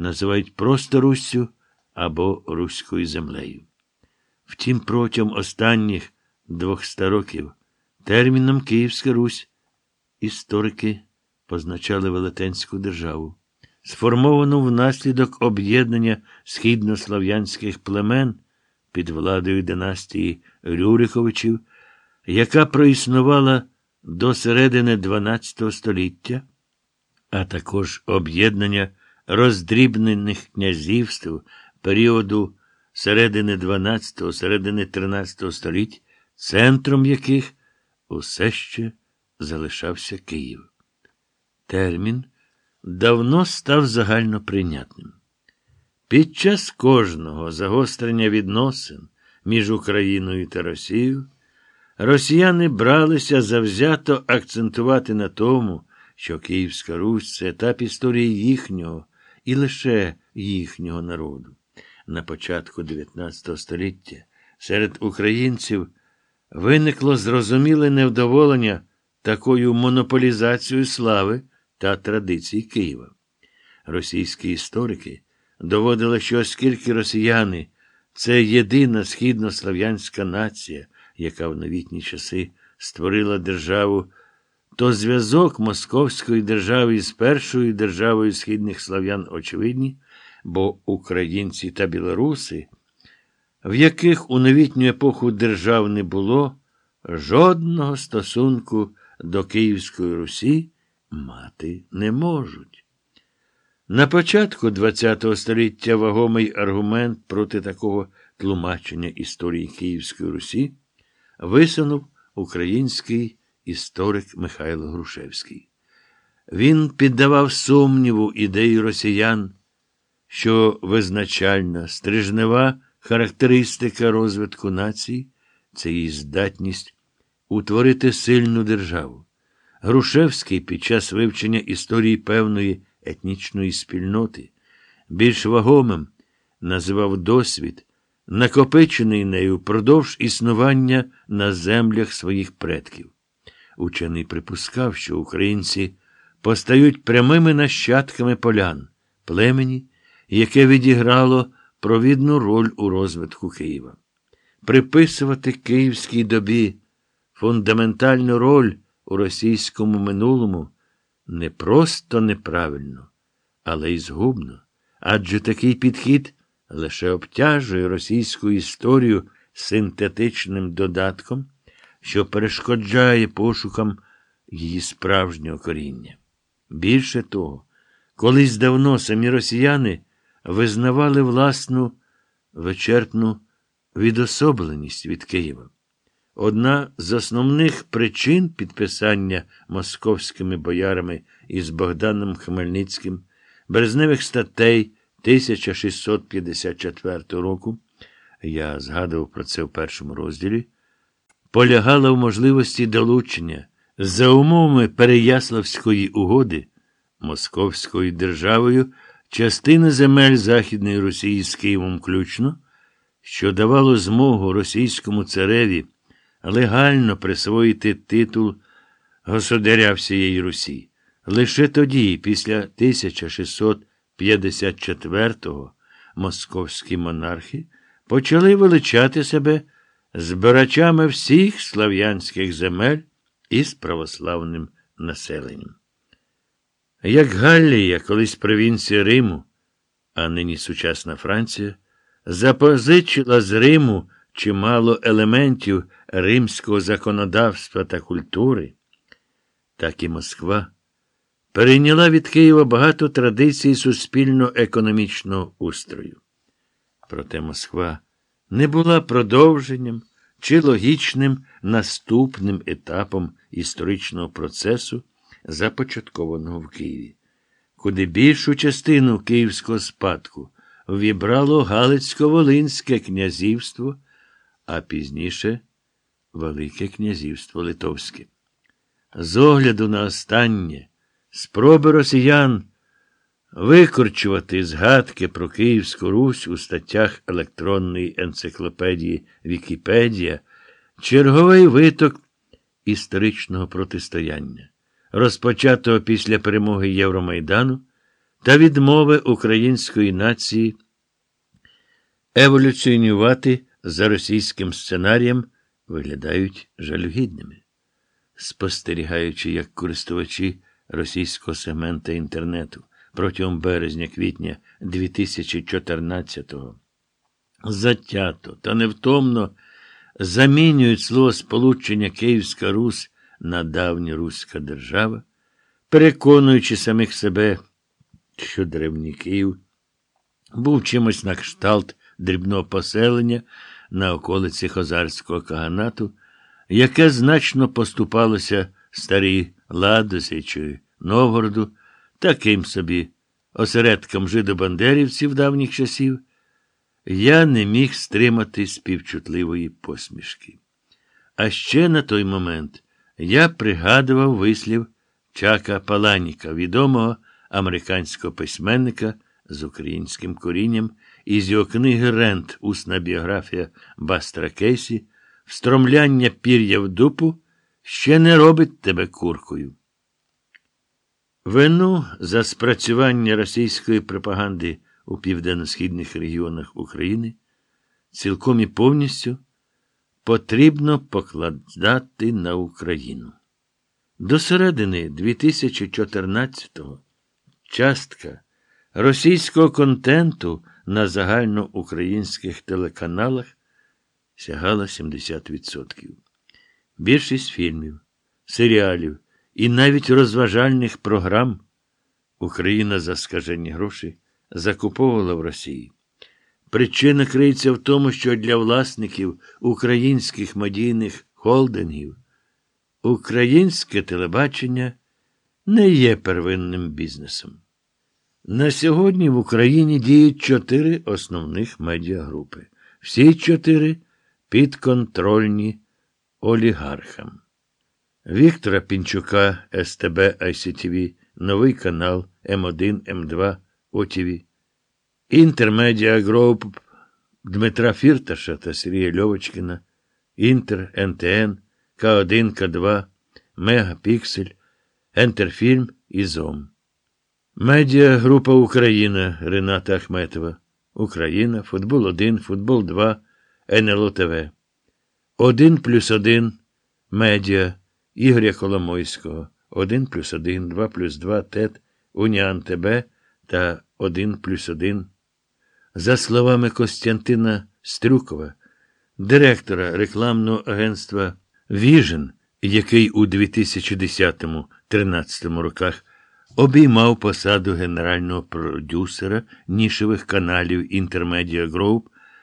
називають просто Руссю або Руською землею. Втім, протягом останніх 200 років терміном Київська Русь історики позначали Велетенську державу, сформовану внаслідок об'єднання східнослов'янських племен під владою династії Рюриковичів, яка проіснувала до середини XII століття, а також об'єднання роздрібнених князівств періоду середини XII, середини XIII століть, центром яких усе ще залишався Київ. Термін давно став загально прийнятним. Під час кожного загострення відносин між Україною та Росією росіяни бралися завзято акцентувати на тому, що Київська Русь це етап історії їхнього і лише їхнього народу. На початку XIX століття серед українців виникло зрозуміле невдоволення такою монополізацією слави та традицій Києва. Російські історики доводили, що оскільки росіяни це єдина східнослов'янська нація, яка в новітні часи створила державу, то зв'язок Московської держави з першою державою східних слав'ян очевидні, бо українці та білоруси, в яких у новітню епоху держав не було, жодного стосунку до Київської Русі мати не можуть. На початку ХХ століття вагомий аргумент проти такого тлумачення історії Київської Русі висунув український історик Михайло Грушевський. Він піддавав сумніву ідеї росіян, що визначальна стрижнева характеристика розвитку нації це її здатність утворити сильну державу. Грушевський під час вивчення історії певної етнічної спільноти більш вагомим називав досвід, накопичений нею впродовж існування на землях своїх предків. Учений припускав, що українці постають прямими нащадками полян, племені, яке відіграло провідну роль у розвитку Києва. Приписувати київській добі фундаментальну роль у російському минулому не просто неправильно, але й згубно. Адже такий підхід лише обтяжує російську історію синтетичним додатком, що перешкоджає пошукам її справжнього коріння. Більше того, колись давно самі росіяни визнавали власну вичерпну відособленість від Києва. Одна з основних причин підписання московськими боярами із Богданом Хмельницьким березневих статей 1654 року, я згадував про це в першому розділі, полягала в можливості долучення за умовами Переяславської угоди Московською державою частини земель Західної Росії з Києвом включно, що давало змогу російському цареві легально присвоїти титул государя всієї Русі. Лише тоді, після 1654-го, московські монархи почали величати себе збирачами всіх слав'янських земель із православним населенням. Як Галлія, колись провінція Риму, а нині сучасна Франція, запозичила з Риму чимало елементів римського законодавства та культури, так і Москва перейняла від Києва багато традицій суспільно-економічного устрою. Проте Москва не була продовженням чи логічним наступним етапом історичного процесу, започаткованого в Києві, куди більшу частину київського спадку вібрало Галицько-Волинське князівство, а пізніше Велике князівство Литовське. З огляду на останнє спроби росіян викорчувати згадки про Київську Русь у статтях електронної енциклопедії Вікіпедія, черговий виток історичного протистояння, розпочатого після перемоги Євромайдану та відмови української нації еволюціонювати за російським сценарієм виглядають жалюгідними. Спостерігаючи, як користувачі російського сегмента інтернету протягом березня-квітня 2014-го затято та невтомно замінюють слово сполучення Київська Русь на давня Руська держава, переконуючи самих себе, що древній Київ був чимось на кшталт дрібного поселення на околиці Хозарського каганату, яке значно поступалося старій Ладосі чи Новгороду, таким собі осередкам жидобандерівців давніх часів, я не міг стримати співчутливої посмішки. А ще на той момент я пригадував вислів Чака Паланіка, відомого американського письменника з українським корінням, із його книги Рент, усна біографія Бастра Кейсі, встромляння пір'я в дупу ще не робить тебе куркою. Вину за спрацювання російської пропаганди у південно-східних регіонах України цілком і повністю потрібно покладати на Україну. До середини 2014-го частка російського контенту на загальноукраїнських телеканалах сягала 70%. Більшість фільмів, серіалів і навіть розважальних програм Україна за скажені гроші закуповувала в Росії. Причина криється в тому, що для власників українських медійних холдингів українське телебачення не є первинним бізнесом. На сьогодні в Україні діють чотири основних медіагрупи. Всі чотири підконтрольні олігархам. Віктора Пінчука, СТБ ICTV, новий канал М1, М2 ОТВ, Інтермедіа Груп Дмитра Фірташа та Сергія Льовочкіна, Інтер, НТН, К1, К2, Мегапіксель, Ентерфільм і Zoom. Медіагрупа Україна Рената Ахметова. Україна, Футбол 1, Футбол 2, НЛО ТВ. 1 плюс 1 Медіа Ігоря Коломойського. 1 плюс 1, 2 плюс 2 ТЕТ, Уніан ТБ та 1 плюс 1. За словами Костянтина Стрюкова, директора рекламного агентства Віжен, який у 2010-13 роках обіймав посаду генерального продюсера нішевих каналів Intermedia Group,